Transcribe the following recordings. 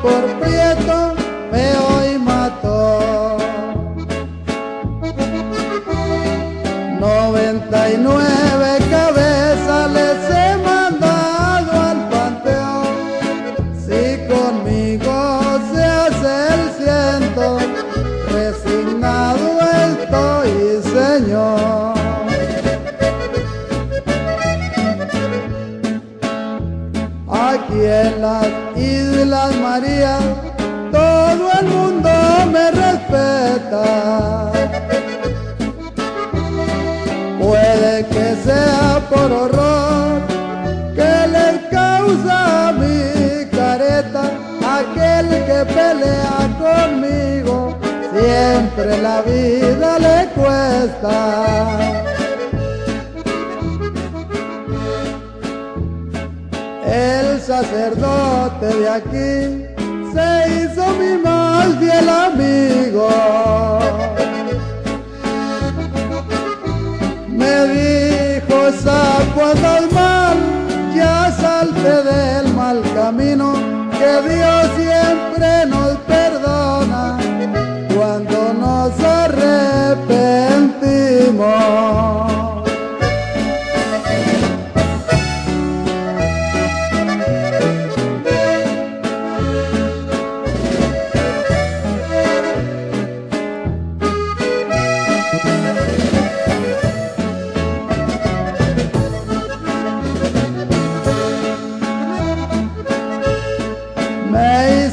por prieto, feo y mató. 99 cabezas les he mandado al panteón. Si conmigo se hace el ciento, resignado estoy, Señor. Aquí en las Islas Marías todo el mundo me respeta. Puede que sea por horror que le causa mi careta aquel que pelea conmigo, siempre la vida le cuesta. Sacerdote de aquí se hizo mi más fiel amigo. Me dijo, sapo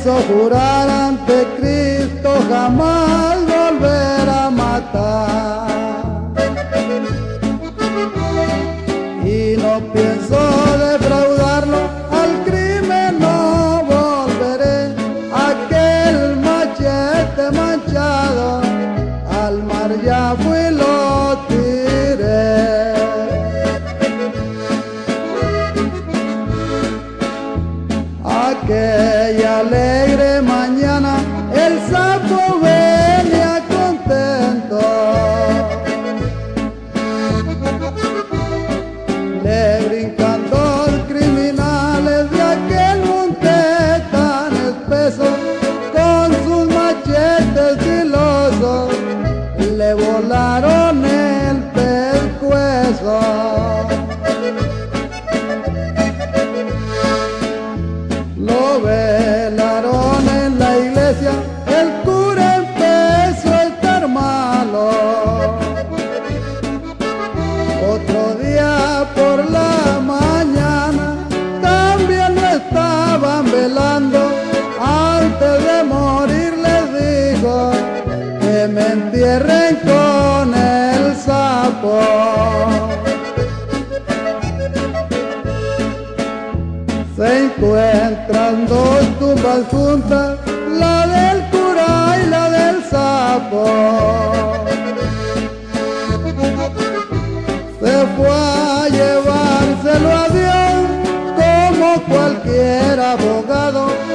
hizo jurar ante Cristo jamás volver a matar. Y no pienso defraudarlo, al crimen no volveré, aquel machete manchado, al mar ya fui lo aquella alegre mañana el sapo venía contento. Le brincan dos criminales de aquel monte tan espeso, con sus machetes filosos, le volaron el pescuezo. Entierren con el sapo. se encuentran dos tumbas juntas, la del cura y la del sapo. Se fue a llevárselo a Dios como cualquier abogado